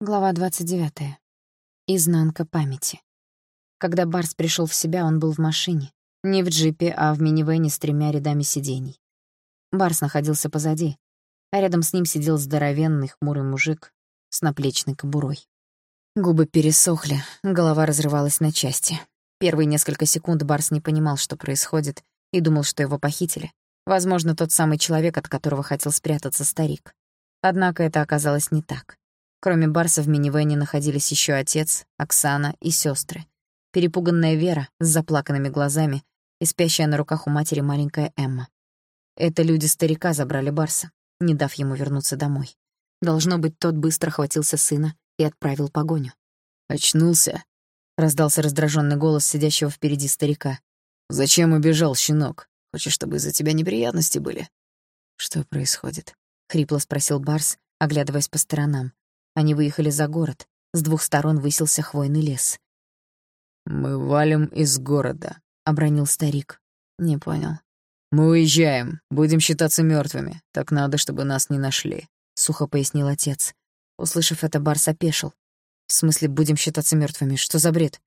Глава 29. Изнанка памяти. Когда Барс пришел в себя, он был в машине. Не в джипе, а в минивэне с тремя рядами сидений. Барс находился позади, а рядом с ним сидел здоровенный хмурый мужик с наплечной кобурой. Губы пересохли, голова разрывалась на части. Первые несколько секунд Барс не понимал, что происходит, и думал, что его похитили. Возможно, тот самый человек, от которого хотел спрятаться старик. Однако это оказалось не так. Кроме Барса в минивэне находились еще отец, Оксана и сестры. Перепуганная Вера с заплаканными глазами и спящая на руках у матери маленькая Эмма. Это люди старика забрали Барса, не дав ему вернуться домой. Должно быть, тот быстро хватился сына и отправил погоню. «Очнулся?» — раздался раздраженный голос сидящего впереди старика. «Зачем убежал, щенок? Хочешь, чтобы из-за тебя неприятности были?» «Что происходит?» — хрипло спросил Барс, оглядываясь по сторонам. Они выехали за город. С двух сторон высился хвойный лес. «Мы валим из города», — обронил старик. Не понял. «Мы уезжаем. Будем считаться мертвыми. Так надо, чтобы нас не нашли», — сухо пояснил отец. Услышав это, Барс опешил. «В смысле, будем считаться мертвыми? Что за бред?»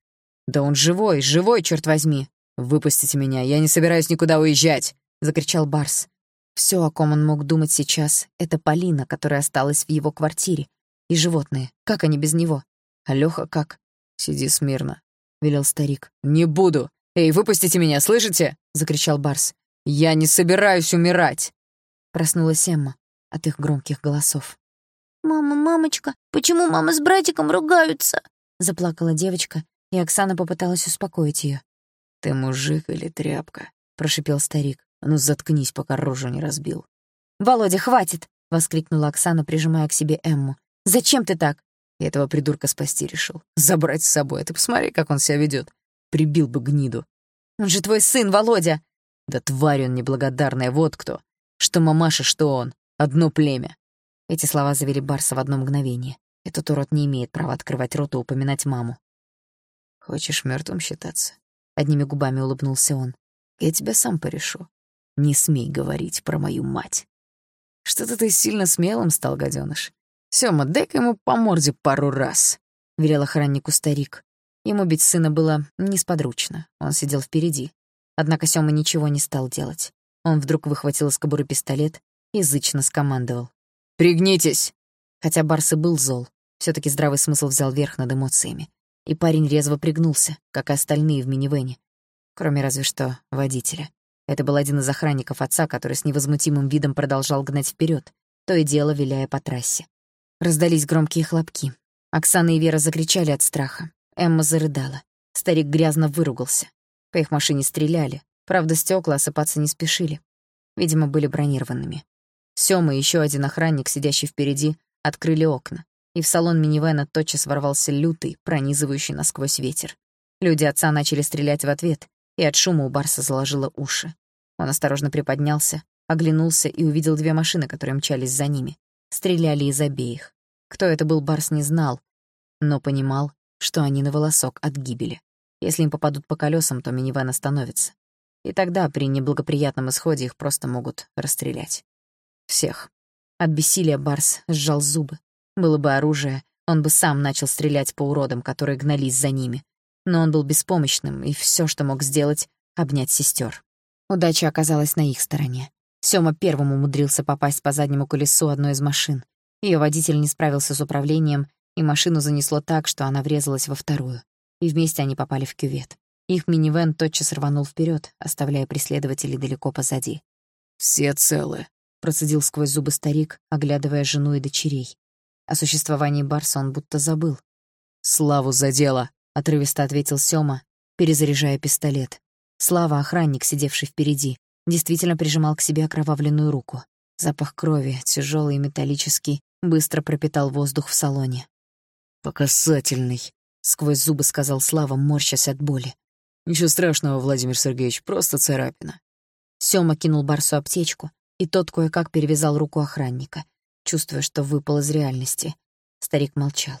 «Да он живой, живой, черт возьми! Выпустите меня, я не собираюсь никуда уезжать!» — закричал Барс. Все, о ком он мог думать сейчас, — это Полина, которая осталась в его квартире, и животные. Как они без него? А Лёха как? «Сиди смирно», — велел старик. «Не буду! Эй, выпустите меня, слышите?» — закричал Барс. «Я не собираюсь умирать!» Проснулась Эмма от их громких голосов. «Мама, мамочка, почему мама с братиком ругаются?» Заплакала девочка, и Оксана попыталась успокоить ее. «Ты мужик или тряпка?» — прошипел старик. «А ну заткнись, пока рожу не разбил». «Володя, хватит!» — воскликнула Оксана, прижимая к себе Эмму. Зачем ты так?» Я этого придурка спасти решил. Забрать с собой. Ты посмотри, как он себя ведет. Прибил бы гниду. Он же твой сын, Володя. Да тварь он неблагодарная, вот кто. Что мамаша, что он. Одно племя. Эти слова завели Барса в одно мгновение. Этот урод не имеет права открывать рот и упоминать маму. Хочешь мертвым считаться? Одними губами улыбнулся он. Я тебя сам порешу. Не смей говорить про мою мать. Что-то ты сильно смелым стал, гаденыш. «Сёма, дай-ка ему по морде пару раз», — велел охраннику старик. Ему бить сына было несподручно, он сидел впереди. Однако Сёма ничего не стал делать. Он вдруг выхватил из кобуры пистолет и зычно скомандовал. «Пригнитесь!» Хотя Барс и был зол, все таки здравый смысл взял верх над эмоциями. И парень резво пригнулся, как и остальные в минивэне. Кроме разве что водителя. Это был один из охранников отца, который с невозмутимым видом продолжал гнать вперед, то и дело виляя по трассе. Раздались громкие хлопки. Оксана и Вера закричали от страха. Эмма зарыдала. Старик грязно выругался. По их машине стреляли. Правда, стекла осыпаться не спешили. Видимо, были бронированными. Сёма и еще один охранник, сидящий впереди, открыли окна. И в салон минивэна тотчас ворвался лютый, пронизывающий насквозь ветер. Люди отца начали стрелять в ответ, и от шума у Барса заложило уши. Он осторожно приподнялся, оглянулся и увидел две машины, которые мчались за ними. Стреляли из обеих. Кто это был, Барс не знал, но понимал, что они на волосок от гибели. Если им попадут по колесам, то минивэн остановится. И тогда при неблагоприятном исходе их просто могут расстрелять. Всех. От бессилия Барс сжал зубы. Было бы оружие, он бы сам начал стрелять по уродам, которые гнались за ними. Но он был беспомощным, и все, что мог сделать — обнять сестер. Удача оказалась на их стороне. Сёма первым умудрился попасть по заднему колесу одной из машин. Ее водитель не справился с управлением, и машину занесло так, что она врезалась во вторую. И вместе они попали в кювет. Их минивэн тотчас рванул вперед, оставляя преследователей далеко позади. «Все целы», — процедил сквозь зубы старик, оглядывая жену и дочерей. О существовании Барса он будто забыл. «Славу за дело», — отрывисто ответил Сёма, перезаряжая пистолет. Слава — охранник, сидевший впереди действительно прижимал к себе окровавленную руку. Запах крови, тяжелый и металлический, быстро пропитал воздух в салоне. «Покасательный», — сквозь зубы сказал Слава, морщась от боли. «Ничего страшного, Владимир Сергеевич, просто царапина». Сёма кинул Барсу аптечку, и тот кое-как перевязал руку охранника, чувствуя, что выпал из реальности. Старик молчал.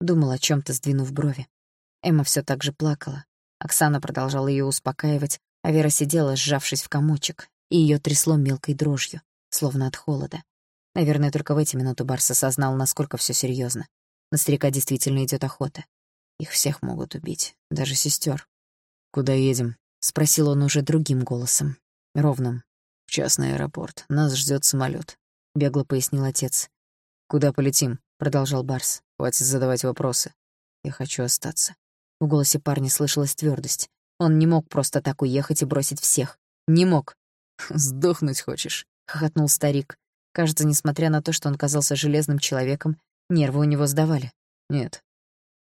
Думал о чем то сдвинув брови. Эмма все так же плакала. Оксана продолжала ее успокаивать, а Вера сидела, сжавшись в комочек, и ее трясло мелкой дрожью, словно от холода. Наверное, только в эти минуты Барс осознал, насколько все серьезно. На старика действительно идет охота. Их всех могут убить, даже сестер. «Куда едем?» — спросил он уже другим голосом, ровным. «В частный аэропорт. Нас ждет самолет, бегло пояснил отец. «Куда полетим?» — продолжал Барс. «Хватит задавать вопросы. Я хочу остаться». В голосе парня слышалась твердость. Он не мог просто так уехать и бросить всех. Не мог. «Сдохнуть хочешь?» — хохотнул старик. Кажется, несмотря на то, что он казался железным человеком, нервы у него сдавали. «Нет.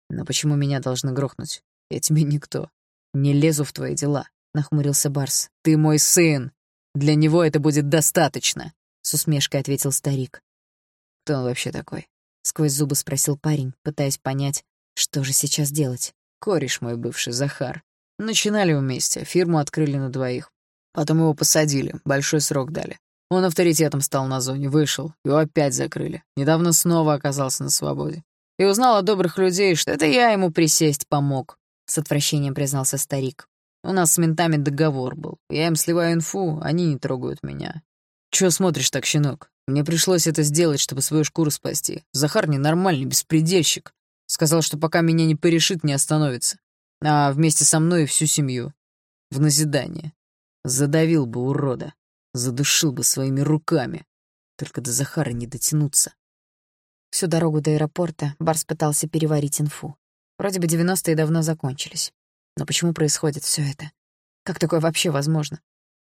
Но почему меня должны грохнуть? Я тебе никто. Не лезу в твои дела», — нахмурился Барс. «Ты мой сын. Для него это будет достаточно», — с усмешкой ответил старик. «Кто он вообще такой?» — сквозь зубы спросил парень, пытаясь понять, что же сейчас делать. «Кореш мой бывший, Захар. Начинали вместе, фирму открыли на двоих. Потом его посадили, большой срок дали. Он авторитетом стал на зоне, вышел, его опять закрыли. Недавно снова оказался на свободе. И узнал от добрых людей, что это я ему присесть помог. С отвращением признался старик. У нас с ментами договор был. Я им сливаю инфу, они не трогают меня. Чего смотришь так, щенок? Мне пришлось это сделать, чтобы свою шкуру спасти. Захар ненормальный, беспредельщик. Сказал, что пока меня не порешит, не остановится. А вместе со мной и всю семью. В назидание. Задавил бы урода. Задушил бы своими руками. Только до Захара не дотянуться. Всю дорогу до аэропорта Барс пытался переварить инфу. Вроде бы 90-е давно закончились. Но почему происходит все это? Как такое вообще возможно?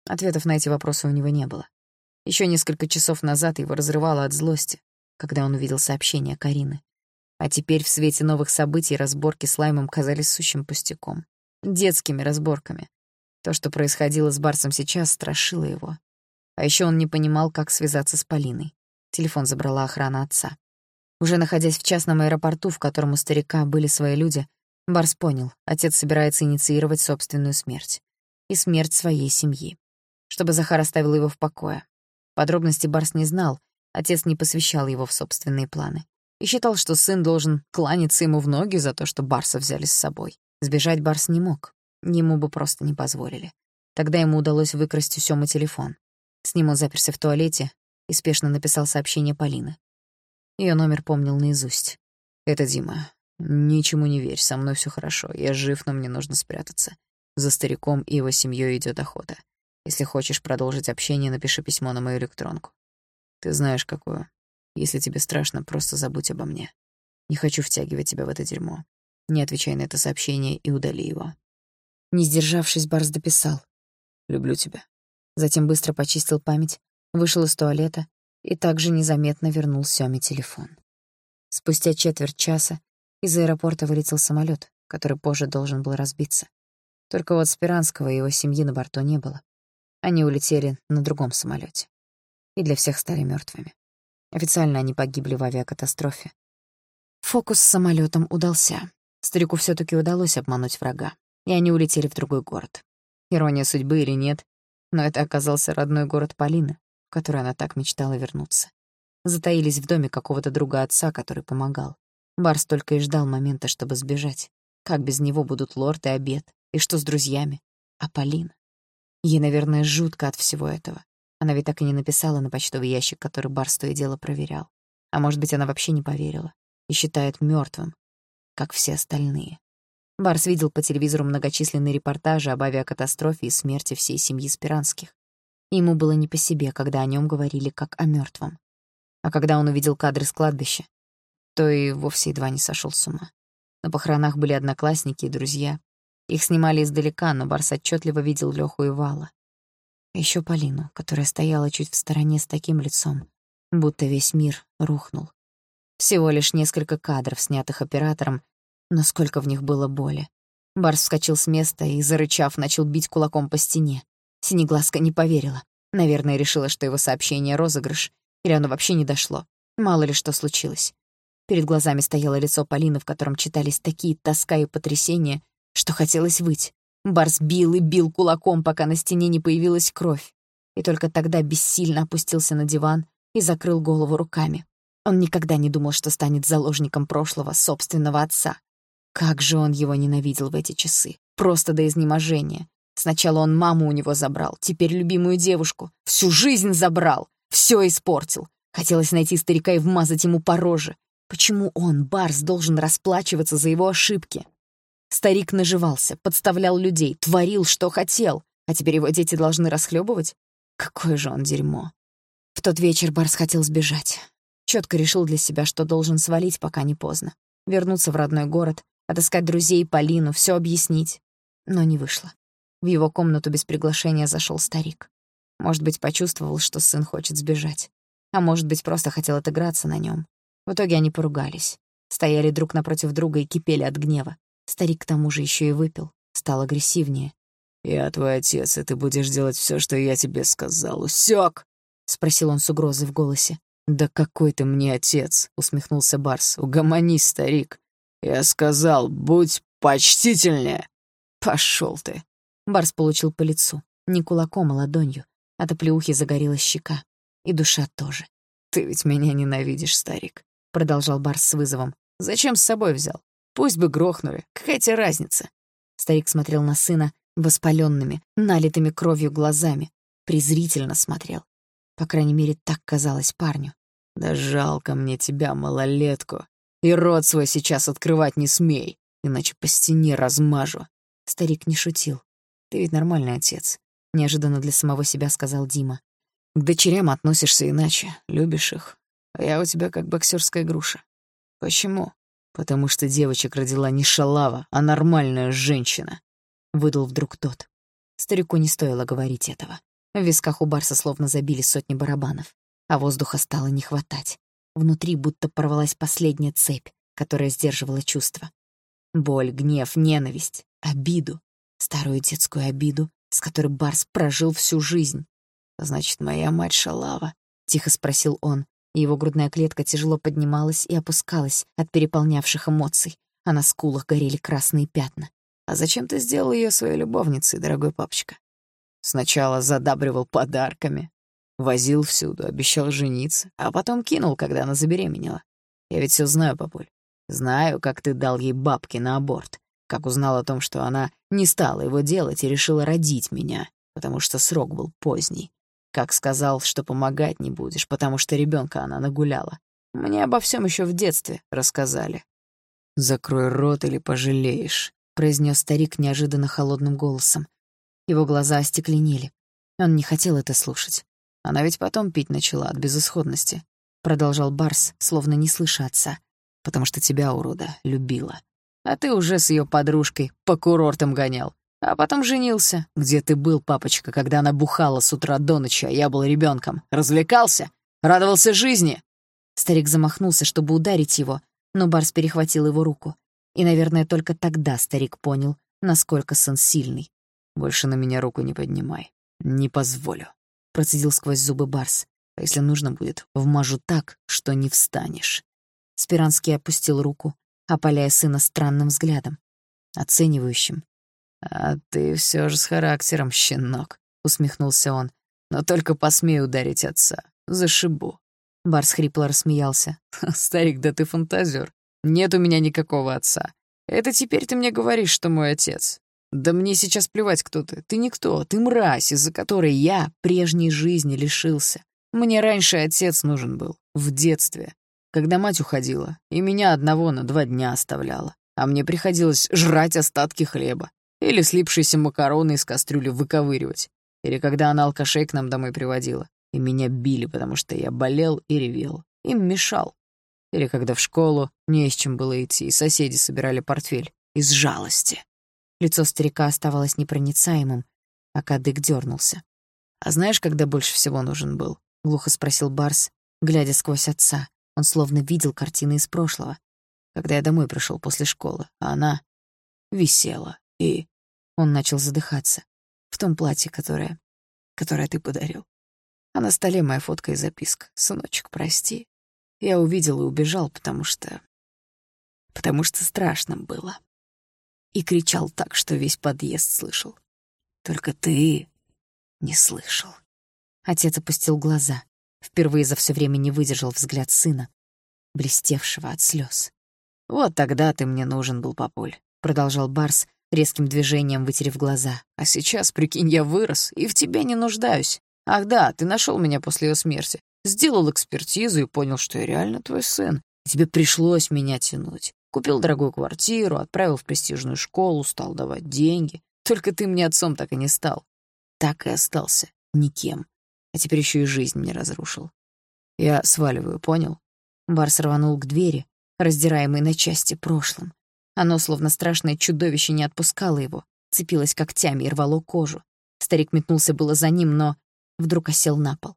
Ответов на эти вопросы у него не было. Еще несколько часов назад его разрывало от злости, когда он увидел сообщение Карины. А теперь в свете новых событий разборки с Лаймом казались сущим пустяком. Детскими разборками. То, что происходило с Барсом сейчас, страшило его. А еще он не понимал, как связаться с Полиной. Телефон забрала охрана отца. Уже находясь в частном аэропорту, в котором у старика были свои люди, Барс понял, отец собирается инициировать собственную смерть. И смерть своей семьи. Чтобы Захар оставил его в покое. Подробности Барс не знал, отец не посвящал его в собственные планы. И считал, что сын должен кланяться ему в ноги за то, что Барса взяли с собой. Сбежать Барс не мог. Ему бы просто не позволили. Тогда ему удалось выкрасть у Сёмы телефон. С ним он заперся в туалете и спешно написал сообщение Полины. Ее номер помнил наизусть. «Это Дима. Ничему не верь, со мной все хорошо. Я жив, но мне нужно спрятаться. За стариком и его семьей идет охота. Если хочешь продолжить общение, напиши письмо на мою электронку. Ты знаешь, какую. Если тебе страшно, просто забудь обо мне. Не хочу втягивать тебя в это дерьмо. Не отвечай на это сообщение и удали его. Не сдержавшись, Барс дописал. «Люблю тебя». Затем быстро почистил память, вышел из туалета и также незаметно вернул Сёме телефон. Спустя четверть часа из аэропорта вылетел самолет, который позже должен был разбиться. Только вот Спиранского и его семьи на борту не было. Они улетели на другом самолете. И для всех стали мертвыми. Официально они погибли в авиакатастрофе. Фокус с самолетом удался. Старику все таки удалось обмануть врага и они улетели в другой город. Ирония судьбы или нет, но это оказался родной город Полины, в который она так мечтала вернуться. Затаились в доме какого-то друга отца, который помогал. Барс только и ждал момента, чтобы сбежать. Как без него будут лорд и обед? И что с друзьями? А Полина? Ей, наверное, жутко от всего этого. Она ведь так и не написала на почтовый ящик, который Барс то и дело проверял. А может быть, она вообще не поверила и считает мертвым, как все остальные. Барс видел по телевизору многочисленные репортажи об авиакатастрофе и смерти всей семьи Спиранских. ему было не по себе, когда о нем говорили как о мертвом. А когда он увидел кадры с кладбища, то и вовсе едва не сошел с ума. На похоронах были одноклассники и друзья. Их снимали издалека, но Барс отчетливо видел Лёху и Вала. Еще Полину, которая стояла чуть в стороне с таким лицом, будто весь мир рухнул. Всего лишь несколько кадров, снятых оператором, но сколько в них было боли. Барс вскочил с места и, зарычав, начал бить кулаком по стене. Синеглазка не поверила. Наверное, решила, что его сообщение — розыгрыш. Или оно вообще не дошло. Мало ли что случилось. Перед глазами стояло лицо Полины, в котором читались такие тоска и потрясения, что хотелось выть. Барс бил и бил кулаком, пока на стене не появилась кровь. И только тогда бессильно опустился на диван и закрыл голову руками. Он никогда не думал, что станет заложником прошлого собственного отца. Как же он его ненавидел в эти часы. Просто до изнеможения. Сначала он маму у него забрал, теперь любимую девушку. Всю жизнь забрал. Все испортил. Хотелось найти старика и вмазать ему по роже. Почему он, Барс, должен расплачиваться за его ошибки? Старик наживался, подставлял людей, творил, что хотел, а теперь его дети должны расхлебывать? Какое же он дерьмо. В тот вечер Барс хотел сбежать. Четко решил для себя, что должен свалить, пока не поздно. Вернуться в родной город, отыскать друзей, Полину, все объяснить. Но не вышло. В его комнату без приглашения зашел старик. Может быть, почувствовал, что сын хочет сбежать. А может быть, просто хотел отыграться на нем. В итоге они поругались. Стояли друг напротив друга и кипели от гнева. Старик к тому же еще и выпил, стал агрессивнее. «Я твой отец, и ты будешь делать все, что я тебе сказал. Усек!» — спросил он с угрозой в голосе. «Да какой ты мне отец!» — усмехнулся Барс. «Угомонись, старик!» «Я сказал, будь почтительнее!» Пошел ты!» Барс получил по лицу. Не кулаком, а ладонью. От оплеухи загорелась щека. И душа тоже. «Ты ведь меня ненавидишь, старик», — продолжал Барс с вызовом. «Зачем с собой взял? Пусть бы грохнули. Какая тебе разница?» Старик смотрел на сына воспаленными, налитыми кровью глазами. Презрительно смотрел. По крайней мере, так казалось парню. «Да жалко мне тебя, малолетку. И рот свой сейчас открывать не смей, иначе по стене размажу». Старик не шутил. «Ты ведь нормальный отец», — неожиданно для самого себя сказал Дима. «К дочерям относишься иначе, любишь их. А я у тебя как боксерская груша. Почему? Потому что девочек родила не шалава, а нормальная женщина. Выдал вдруг тот. Старику не стоило говорить этого. В висках у Барса словно забили сотни барабанов, а воздуха стало не хватать. Внутри будто порвалась последняя цепь, которая сдерживала чувства. Боль, гнев, ненависть, обиду. Старую детскую обиду, с которой Барс прожил всю жизнь. «Значит, моя мать шалава?» — тихо спросил он. Его грудная клетка тяжело поднималась и опускалась от переполнявших эмоций, а на скулах горели красные пятна. А зачем ты сделал ее своей любовницей, дорогой папочка? Сначала задабривал подарками, возил всюду, обещал жениться, а потом кинул, когда она забеременела. Я ведь все знаю, папуль. Знаю, как ты дал ей бабки на аборт, как узнал о том, что она не стала его делать и решила родить меня, потому что срок был поздний. Как сказал, что помогать не будешь, потому что ребенка она нагуляла. Мне обо всем еще в детстве рассказали. Закрой рот или пожалеешь. — произнес старик неожиданно холодным голосом. Его глаза остекленели. Он не хотел это слушать. «Она ведь потом пить начала от безысходности», — продолжал Барс, словно не слыша отца. «Потому что тебя, урода, любила. А ты уже с ее подружкой по курортам гонял. А потом женился. Где ты был, папочка, когда она бухала с утра до ночи, а я был ребенком? Развлекался? Радовался жизни?» Старик замахнулся, чтобы ударить его, но Барс перехватил его руку. И, наверное, только тогда старик понял, насколько сын сильный. «Больше на меня руку не поднимай. Не позволю», — процедил сквозь зубы Барс. «А если нужно будет, вмажу так, что не встанешь». Спиранский опустил руку, опаляя сына странным взглядом, оценивающим. «А ты все же с характером, щенок», — усмехнулся он. «Но только посмей ударить отца. Зашибу». Барс хрипло рассмеялся. «Старик, да ты фантазер. Нет у меня никакого отца. Это теперь ты мне говоришь, что мой отец. Да мне сейчас плевать, кто ты. Ты никто, ты мразь, из-за которой я прежней жизни лишился. Мне раньше отец нужен был, в детстве, когда мать уходила, и меня одного на два дня оставляла. А мне приходилось жрать остатки хлеба или слипшиеся макароны из кастрюли выковыривать. Или когда она алкашей к нам домой приводила, и меня били, потому что я болел и ревел. Им мешал. Или когда в школу не с чем было идти, и соседи собирали портфель. Из жалости. Лицо старика оставалось непроницаемым, а кадык дернулся. «А знаешь, когда больше всего нужен был?» — глухо спросил Барс, глядя сквозь отца. Он словно видел картины из прошлого. Когда я домой пришел после школы, а она висела, и... Он начал задыхаться. В том платье, которое... которое ты подарил. А на столе моя фотка и записка. «Сыночек, прости, я увидел и убежал, потому что... потому что страшно было. И кричал так, что весь подъезд слышал. Только ты не слышал. Отец опустил глаза. Впервые за все время не выдержал взгляд сына, блестевшего от слез. «Вот тогда ты мне нужен был, папуль», — продолжал Барс, резким движением вытерев глаза. «А сейчас, прикинь, я вырос и в тебе не нуждаюсь. Ах да, ты нашел меня после ее смерти. Сделал экспертизу и понял, что я реально твой сын. Тебе пришлось меня тянуть. Купил дорогую квартиру, отправил в престижную школу, стал давать деньги. Только ты мне отцом так и не стал. Так и остался. Никем. А теперь еще и жизнь мне разрушил. Я сваливаю, понял? Барс рванул к двери, раздираемый на части прошлым. Оно, словно страшное чудовище, не отпускало его, цепилось когтями и рвало кожу. Старик метнулся было за ним, но вдруг осел на пол.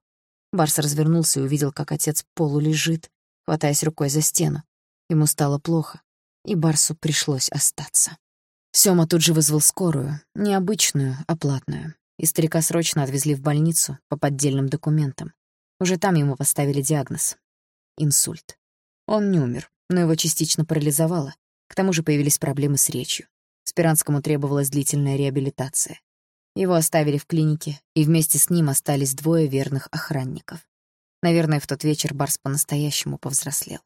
Барс развернулся и увидел, как отец полу лежит, хватаясь рукой за стену. Ему стало плохо, и Барсу пришлось остаться. Сёма тут же вызвал скорую, не обычную, а платную, и старика срочно отвезли в больницу по поддельным документам. Уже там ему поставили диагноз — инсульт. Он не умер, но его частично парализовало. К тому же появились проблемы с речью. Спиранскому требовалась длительная реабилитация. Его оставили в клинике, и вместе с ним остались двое верных охранников. Наверное, в тот вечер Барс по-настоящему повзрослел.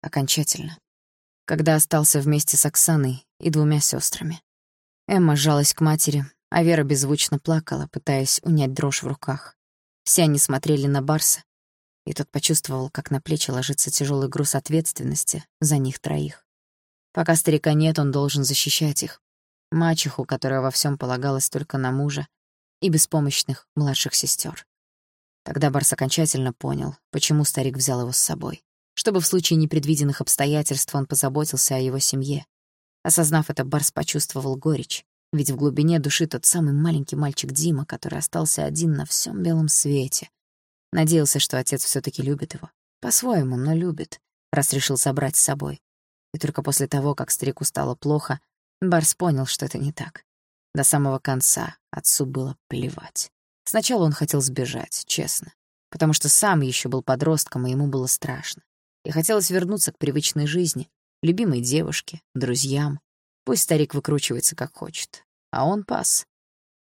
Окончательно. Когда остался вместе с Оксаной и двумя сестрами. Эмма сжалась к матери, а Вера беззвучно плакала, пытаясь унять дрожь в руках. Все они смотрели на Барса, и тот почувствовал, как на плечи ложится тяжелый груз ответственности за них троих. Пока старика нет, он должен защищать их. Мачеху, которая во всем полагалась только на мужа, и беспомощных младших сестер. Тогда Барс окончательно понял, почему старик взял его с собой. Чтобы в случае непредвиденных обстоятельств он позаботился о его семье. Осознав это, Барс почувствовал горечь, ведь в глубине души тот самый маленький мальчик Дима, который остался один на всем белом свете. Надеялся, что отец все таки любит его. По-своему, но любит, раз решил собрать с собой. И только после того, как старику стало плохо, Барс понял, что это не так. До самого конца отцу было плевать. Сначала он хотел сбежать, честно, потому что сам еще был подростком, и ему было страшно. И хотелось вернуться к привычной жизни, любимой девушке, друзьям. Пусть старик выкручивается как хочет. А он пас.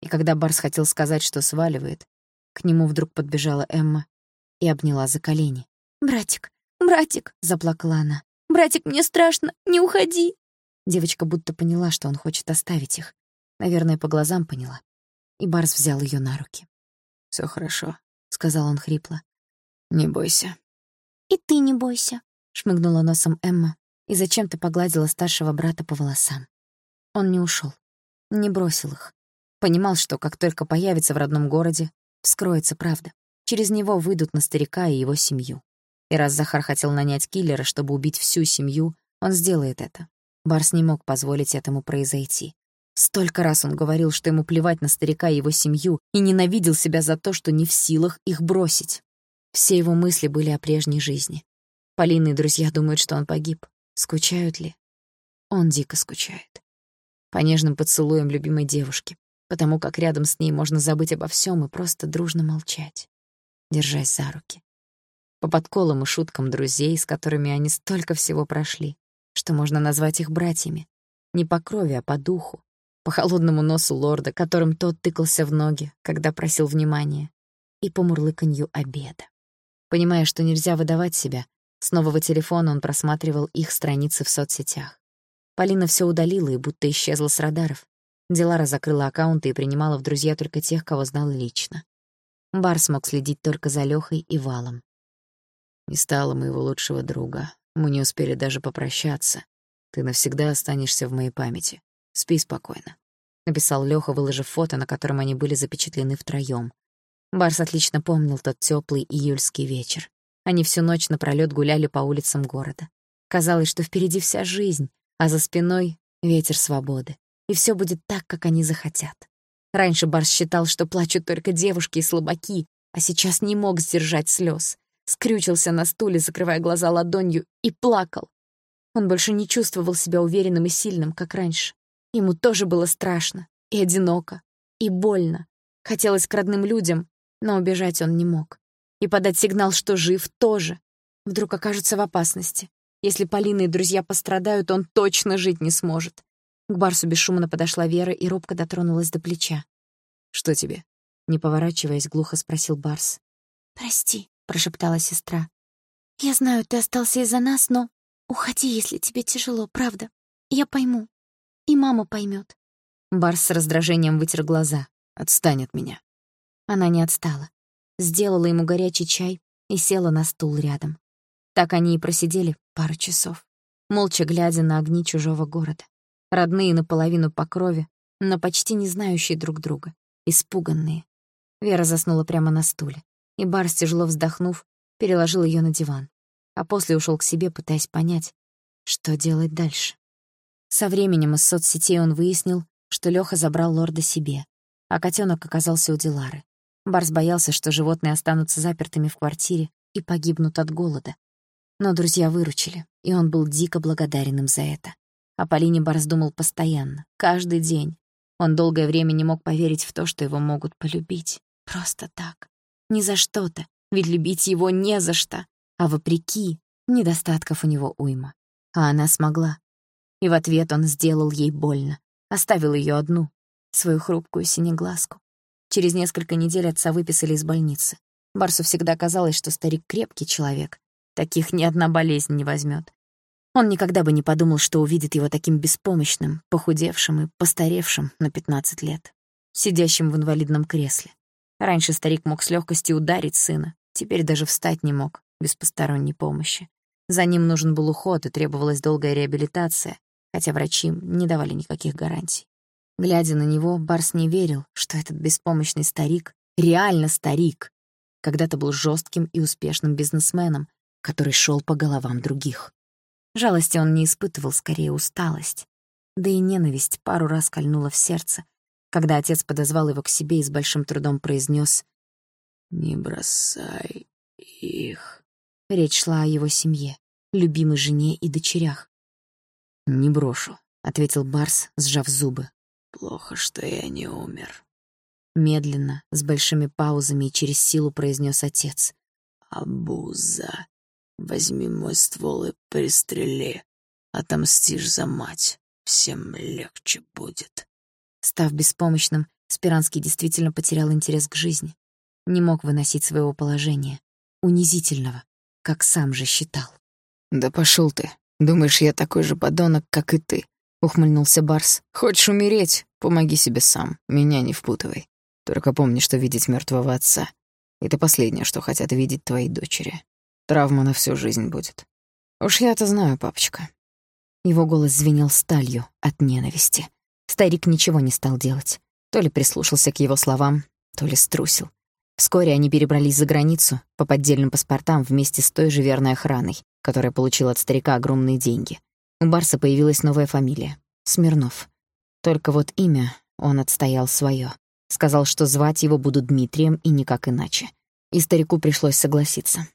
И когда Барс хотел сказать, что сваливает, к нему вдруг подбежала Эмма и обняла за колени. «Братик, братик!» — заплакала она. «Братик, мне страшно, не уходи!» Девочка будто поняла, что он хочет оставить их. Наверное, по глазам поняла. И Барс взял ее на руки. Все хорошо», — сказал он хрипло. «Не бойся». «И ты не бойся», — шмыгнула носом Эмма и зачем-то погладила старшего брата по волосам. Он не ушел, не бросил их. Понимал, что как только появится в родном городе, вскроется правда. Через него выйдут на старика и его семью. И раз Захар хотел нанять киллера, чтобы убить всю семью, он сделает это. Барс не мог позволить этому произойти. Столько раз он говорил, что ему плевать на старика и его семью, и ненавидел себя за то, что не в силах их бросить. Все его мысли были о прежней жизни. Полина и друзья думают, что он погиб. Скучают ли? Он дико скучает. По нежным поцелуям любимой девушки, потому как рядом с ней можно забыть обо всем и просто дружно молчать, держась за руки. По подколам и шуткам друзей, с которыми они столько всего прошли, что можно назвать их братьями. Не по крови, а по духу. По холодному носу лорда, которым тот тыкался в ноги, когда просил внимания. И по мурлыканью обеда. Понимая, что нельзя выдавать себя, с нового телефона он просматривал их страницы в соцсетях. Полина все удалила и будто исчезла с радаров. Дилара закрыла аккаунты и принимала в друзья только тех, кого знал лично. Бар смог следить только за Лёхой и Валом. «Не стало моего лучшего друга. Мы не успели даже попрощаться. Ты навсегда останешься в моей памяти. Спи спокойно», — написал Лёха, выложив фото, на котором они были запечатлены втроём. Барс отлично помнил тот тёплый июльский вечер. Они всю ночь напролёт гуляли по улицам города. Казалось, что впереди вся жизнь, а за спиной — ветер свободы. И всё будет так, как они захотят. Раньше Барс считал, что плачут только девушки и слабаки, а сейчас не мог сдержать слёз. Скрючился на стуле, закрывая глаза ладонью, и плакал. Он больше не чувствовал себя уверенным и сильным, как раньше. Ему тоже было страшно, и одиноко, и больно. Хотелось к родным людям, но убежать он не мог и подать сигнал, что жив, тоже. Вдруг окажется в опасности. Если Полина и друзья пострадают, он точно жить не сможет. К Барсу бесшумно подошла Вера и робко дотронулась до плеча. «Что тебе?» Не поворачиваясь, глухо спросил Барс. «Прости», — прошептала сестра. «Я знаю, ты остался из-за нас, но уходи, если тебе тяжело, правда. Я пойму. И мама поймет. Барс с раздражением вытер глаза. «Отстань от меня». Она не отстала сделала ему горячий чай и села на стул рядом. Так они и просидели пару часов, молча глядя на огни чужого города. Родные наполовину по крови, но почти не знающие друг друга, испуганные. Вера заснула прямо на стуле, и Барс, тяжело вздохнув, переложил ее на диван, а после ушел к себе, пытаясь понять, что делать дальше. Со временем из соцсетей он выяснил, что Лёха забрал лорда себе, а котенок оказался у Дилары. Барс боялся, что животные останутся запертыми в квартире и погибнут от голода. Но друзья выручили, и он был дико благодарен им за это. О Полине Барс думал постоянно, каждый день. Он долгое время не мог поверить в то, что его могут полюбить. Просто так. Не за что-то, ведь любить его не за что. А вопреки, недостатков у него уйма. А она смогла. И в ответ он сделал ей больно. Оставил ее одну, свою хрупкую синеглазку. Через несколько недель отца выписали из больницы. Барсу всегда казалось, что старик крепкий человек. Таких ни одна болезнь не возьмет. Он никогда бы не подумал, что увидит его таким беспомощным, похудевшим и постаревшим на 15 лет, сидящим в инвалидном кресле. Раньше старик мог с легкостью ударить сына, теперь даже встать не мог, без посторонней помощи. За ним нужен был уход и требовалась долгая реабилитация, хотя врачи не давали никаких гарантий. Глядя на него, Барс не верил, что этот беспомощный старик, реально старик, когда-то был жестким и успешным бизнесменом, который шел по головам других. Жалости он не испытывал, скорее усталость. Да и ненависть пару раз кольнула в сердце, когда отец подозвал его к себе и с большим трудом произнес: «Не бросай их». Речь шла о его семье, любимой жене и дочерях. «Не брошу», — ответил Барс, сжав зубы. Плохо, что я не умер. Медленно, с большими паузами и через силу произнес отец. Абуза, возьми мой ствол и пристрели. Отомстишь за мать. Всем легче будет. Став беспомощным, Спиранский действительно потерял интерес к жизни. Не мог выносить своего положения. Унизительного, как сам же считал. «Да пошел ты. Думаешь, я такой же подонок, как и ты?» ухмыльнулся Барс. Хочешь умереть? Помоги себе сам. Меня не впутывай. Только помни, что видеть мертвого отца — это последнее, что хотят видеть твои дочери. Травма на всю жизнь будет. Уж я-то знаю, папочка. Его голос звенел сталью от ненависти. Старик ничего не стал делать. То ли прислушался к его словам, то ли струсил. Вскоре они перебрались за границу по поддельным паспортам вместе с той же верной охраной, которая получила от старика огромные деньги. У Барса появилась новая фамилия — Смирнов. Только вот имя он отстоял свое. Сказал, что звать его будут Дмитрием и никак иначе. И старику пришлось согласиться.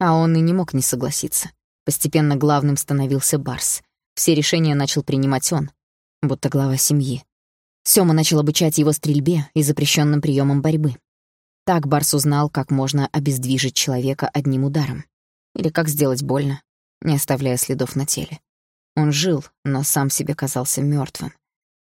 А он и не мог не согласиться. Постепенно главным становился Барс. Все решения начал принимать он, будто глава семьи. Сёма начал обучать его стрельбе и запрещенным приемам борьбы. Так Барс узнал, как можно обездвижить человека одним ударом. Или как сделать больно, не оставляя следов на теле. Он жил, но сам себе казался мертвым,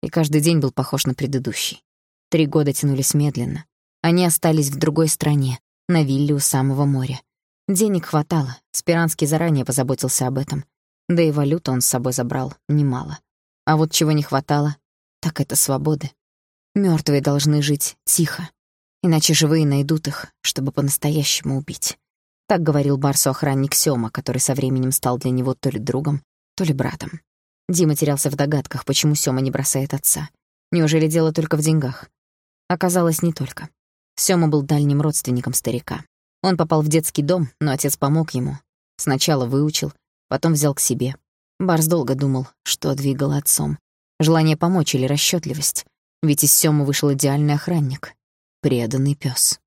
и каждый день был похож на предыдущий. Три года тянулись медленно. Они остались в другой стране, на вилле у самого моря. Денег хватало, Спиранский заранее позаботился об этом. Да и валюту он с собой забрал немало. А вот чего не хватало, так это свободы. Мертвые должны жить тихо, иначе живые найдут их, чтобы по-настоящему убить. Так говорил Барсу охранник Сёма, который со временем стал для него то ли другом, то ли братом. Дима терялся в догадках, почему Сёма не бросает отца. Неужели дело только в деньгах? Оказалось, не только. Сёма был дальним родственником старика. Он попал в детский дом, но отец помог ему. Сначала выучил, потом взял к себе. Барс долго думал, что двигало отцом. Желание помочь или расчётливость. Ведь из Сёмы вышел идеальный охранник. Преданный пёс.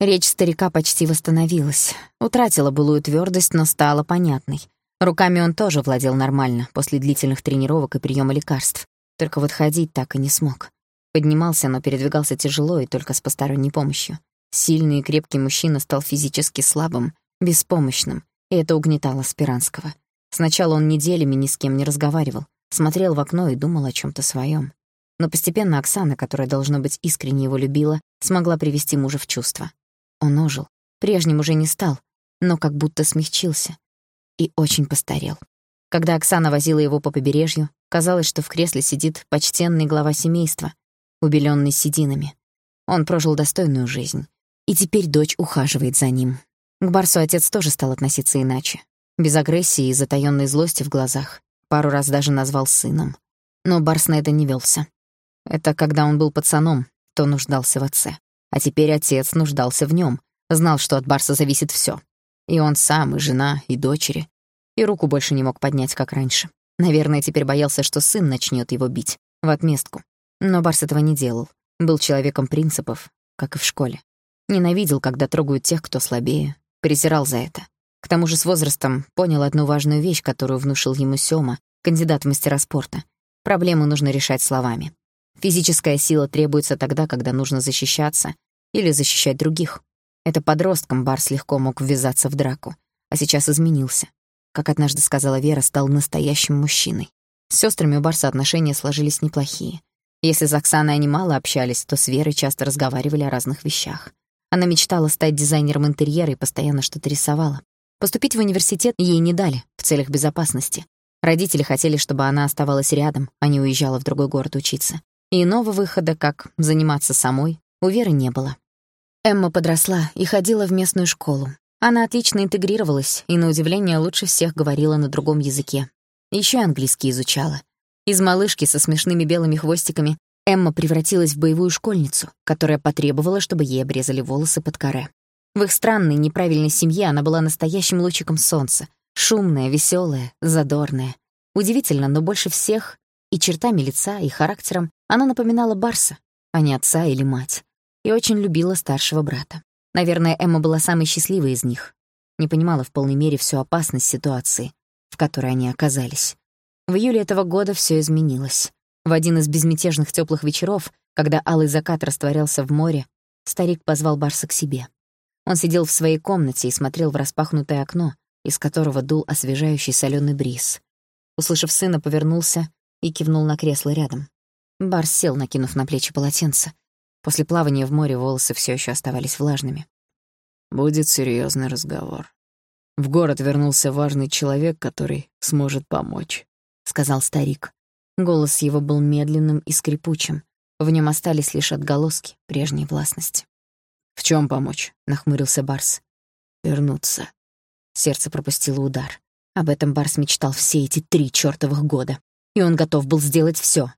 Речь старика почти восстановилась. Утратила былую твёрдость, но стала понятной. Руками он тоже владел нормально, после длительных тренировок и приема лекарств. Только вот ходить так и не смог. Поднимался, но передвигался тяжело и только с посторонней помощью. Сильный и крепкий мужчина стал физически слабым, беспомощным, и это угнетало Спиранского. Сначала он неделями ни с кем не разговаривал, смотрел в окно и думал о чем то своем. Но постепенно Оксана, которая, должно быть, искренне его любила, смогла привести мужа в чувство. Он ожил. Прежним уже не стал, но как будто смягчился, и очень постарел. Когда Оксана возила его по побережью, казалось, что в кресле сидит почтенный глава семейства, убелённый сединами. Он прожил достойную жизнь, и теперь дочь ухаживает за ним. К Барсу отец тоже стал относиться иначе. Без агрессии и затаённой злости в глазах. Пару раз даже назвал сыном. Но Барс на это не велся. Это когда он был пацаном, то нуждался в отце. А теперь отец нуждался в нем, знал, что от Барса зависит все. И он сам, и жена, и дочери. И руку больше не мог поднять, как раньше. Наверное, теперь боялся, что сын начнет его бить, в отместку. Но Барс этого не делал. Был человеком принципов, как и в школе. Ненавидел, когда трогают тех, кто слабее. Презирал за это. К тому же с возрастом понял одну важную вещь, которую внушил ему Сёма, кандидат в мастера спорта. Проблему нужно решать словами. Физическая сила требуется тогда, когда нужно защищаться или защищать других. Это подростком Барс легко мог ввязаться в драку, а сейчас изменился. Как однажды сказала Вера, стал настоящим мужчиной. С сестрами у Барса отношения сложились неплохие. Если с Оксаной они мало общались, то с Верой часто разговаривали о разных вещах. Она мечтала стать дизайнером интерьера и постоянно что-то рисовала. Поступить в университет ей не дали, в целях безопасности. Родители хотели, чтобы она оставалась рядом, а не уезжала в другой город учиться. И иного выхода, как заниматься самой, у Веры не было. Эмма подросла и ходила в местную школу. Она отлично интегрировалась и, на удивление, лучше всех говорила на другом языке. Еще английский изучала. Из малышки со смешными белыми хвостиками Эмма превратилась в боевую школьницу, которая потребовала, чтобы ей обрезали волосы под каре. В их странной, неправильной семье она была настоящим лучиком солнца. Шумная, веселая, задорная. Удивительно, но больше всех и чертами лица, и характером она напоминала Барса, а не отца или мать. И очень любила старшего брата. Наверное, Эмма была самой счастливой из них. Не понимала в полной мере всю опасность ситуации, в которой они оказались. В июле этого года все изменилось. В один из безмятежных теплых вечеров, когда алый закат растворялся в море, старик позвал Барса к себе. Он сидел в своей комнате и смотрел в распахнутое окно, из которого дул освежающий соленый бриз. Услышав сына, повернулся и кивнул на кресло рядом. Барс сел, накинув на плечи полотенце. После плавания в море волосы все еще оставались влажными. «Будет серьезный разговор. В город вернулся важный человек, который сможет помочь», — сказал старик. Голос его был медленным и скрипучим. В нем остались лишь отголоски прежней властности. «В чем помочь?» — нахмурился Барс. «Вернуться». Сердце пропустило удар. Об этом Барс мечтал все эти три чёртовых года. И он готов был сделать все.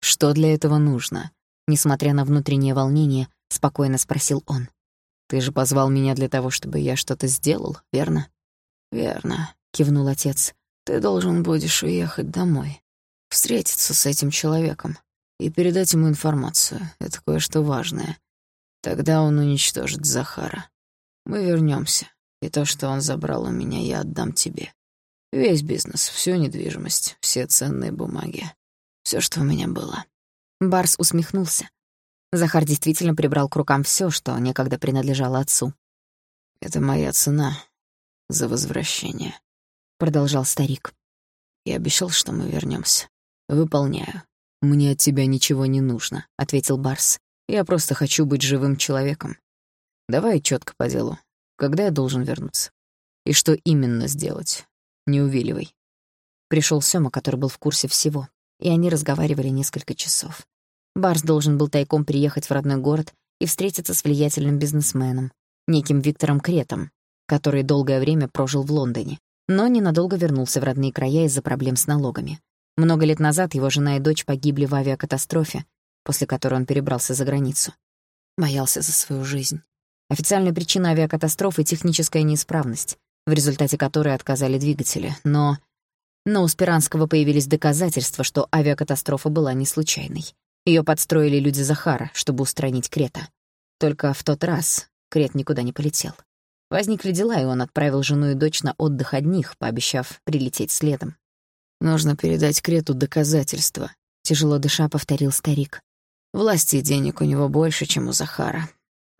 «Что для этого нужно?» Несмотря на внутреннее волнение, спокойно спросил он. «Ты же позвал меня для того, чтобы я что-то сделал, верно?» «Верно», — кивнул отец. «Ты должен будешь уехать домой, встретиться с этим человеком и передать ему информацию. Это кое-что важное. Тогда он уничтожит Захара. Мы вернемся, и то, что он забрал у меня, я отдам тебе. Весь бизнес, всю недвижимость, все ценные бумаги. все, что у меня было». Барс усмехнулся. Захар действительно прибрал к рукам все, что некогда принадлежало отцу. «Это моя цена за возвращение», — продолжал старик. «Я обещал, что мы вернемся. Выполняю». «Мне от тебя ничего не нужно», — ответил Барс. Я просто хочу быть живым человеком. Давай четко по делу. Когда я должен вернуться? И что именно сделать? Не увиливай. Пришел Сёма, который был в курсе всего, и они разговаривали несколько часов. Барс должен был тайком приехать в родной город и встретиться с влиятельным бизнесменом, неким Виктором Кретом, который долгое время прожил в Лондоне, но ненадолго вернулся в родные края из-за проблем с налогами. Много лет назад его жена и дочь погибли в авиакатастрофе, после которой он перебрался за границу. Боялся за свою жизнь. Официальная причина авиакатастрофы — техническая неисправность, в результате которой отказали двигатели. Но... Но у Спиранского появились доказательства, что авиакатастрофа была не случайной. Ее подстроили люди Захара, чтобы устранить Крета. Только в тот раз Крет никуда не полетел. Возникли дела, и он отправил жену и дочь на отдых одних, пообещав прилететь следом. «Нужно передать Крету доказательства», — тяжело дыша повторил старик. Власти и денег у него больше, чем у Захара.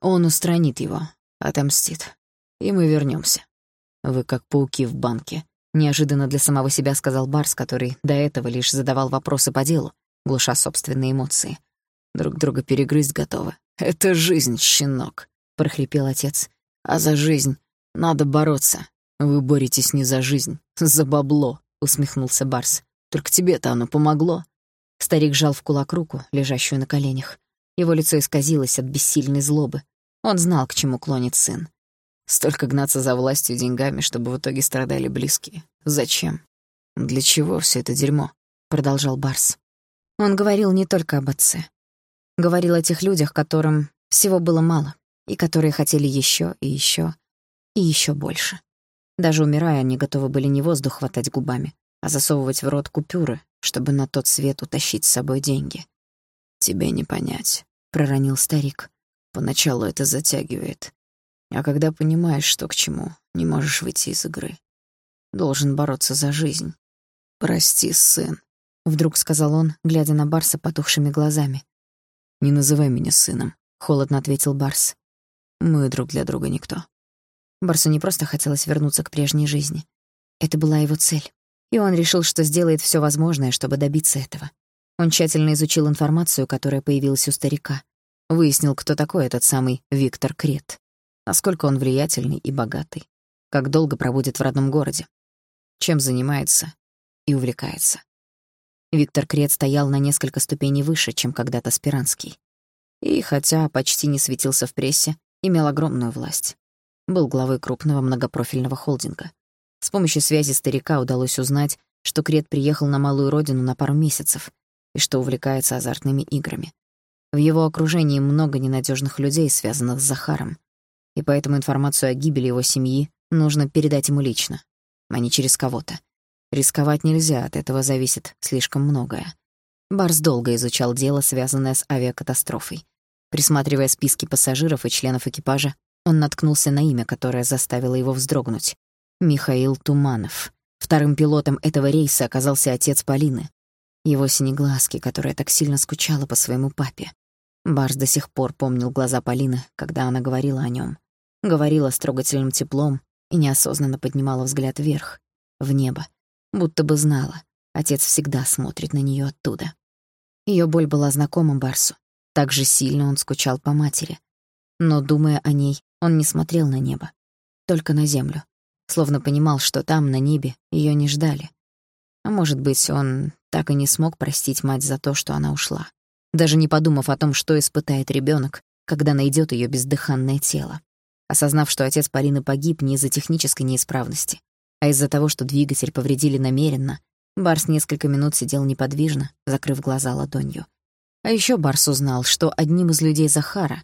Он устранит его, отомстит. И мы вернемся. Вы как пауки в банке. Неожиданно для самого себя сказал Барс, который до этого лишь задавал вопросы по делу, глуша собственные эмоции. Друг друга перегрызть готовы. «Это жизнь, щенок», — прохрипел отец. «А за жизнь надо бороться. Вы боретесь не за жизнь, за бабло», — усмехнулся Барс. «Только тебе-то оно помогло. Старик жал в кулак руку, лежащую на коленях. Его лицо исказилось от бессильной злобы. Он знал, к чему клонит сын. Столько гнаться за властью и деньгами, чтобы в итоге страдали близкие. Зачем? Для чего все это дерьмо? Продолжал Барс. Он говорил не только об отце. Говорил о тех людях, которым всего было мало, и которые хотели еще и еще и еще больше. Даже умирая, они готовы были не воздух хватать губами, а засовывать в рот купюры, чтобы на тот свет утащить с собой деньги. «Тебе не понять», — проронил старик. «Поначалу это затягивает. А когда понимаешь, что к чему, не можешь выйти из игры. Должен бороться за жизнь. Прости, сын, вдруг сказал он, глядя на Барса потухшими глазами. Не называй меня сыном, холодно ответил Барс. Мы друг для друга никто. Барсу не просто хотелось вернуться к прежней жизни. Это была его цель. И он решил, что сделает все возможное, чтобы добиться этого. Он тщательно изучил информацию, которая появилась у старика. Выяснил, кто такой этот самый Виктор Крет насколько он влиятельный и богатый, как долго проводит в родном городе, чем занимается и увлекается. Виктор Крет стоял на несколько ступеней выше, чем когда-то Спиранский. И, хотя почти не светился в прессе, имел огромную власть. Был главой крупного многопрофильного холдинга. С помощью связи старика удалось узнать, что Крет приехал на малую родину на пару месяцев и что увлекается азартными играми. В его окружении много ненадежных людей, связанных с Захаром, и поэтому информацию о гибели его семьи нужно передать ему лично, а не через кого-то. Рисковать нельзя, от этого зависит слишком многое. Барс долго изучал дело, связанное с авиакатастрофой. Присматривая списки пассажиров и членов экипажа, он наткнулся на имя, которое заставило его вздрогнуть. Михаил Туманов. Вторым пилотом этого рейса оказался отец Полины. Его синеглазки, которая так сильно скучала по своему папе. Барс до сих пор помнил глаза Полины, когда она говорила о нем. Говорила с трогательным теплом и неосознанно поднимала взгляд вверх, в небо, будто бы знала, отец всегда смотрит на нее оттуда. Ее боль была знакома Барсу. Так же сильно он скучал по матери. Но, думая о ней, он не смотрел на небо, только на землю, словно понимал, что там, на небе, ее не ждали. А может быть, он так и не смог простить мать за то, что она ушла даже не подумав о том, что испытает ребенок, когда найдет ее бездыханное тело. Осознав, что отец Полины погиб не из-за технической неисправности, а из-за того, что двигатель повредили намеренно, Барс несколько минут сидел неподвижно, закрыв глаза ладонью. А еще Барс узнал, что одним из людей Захара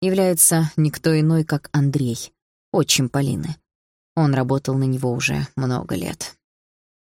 является никто иной, как Андрей, отчим Полины. Он работал на него уже много лет.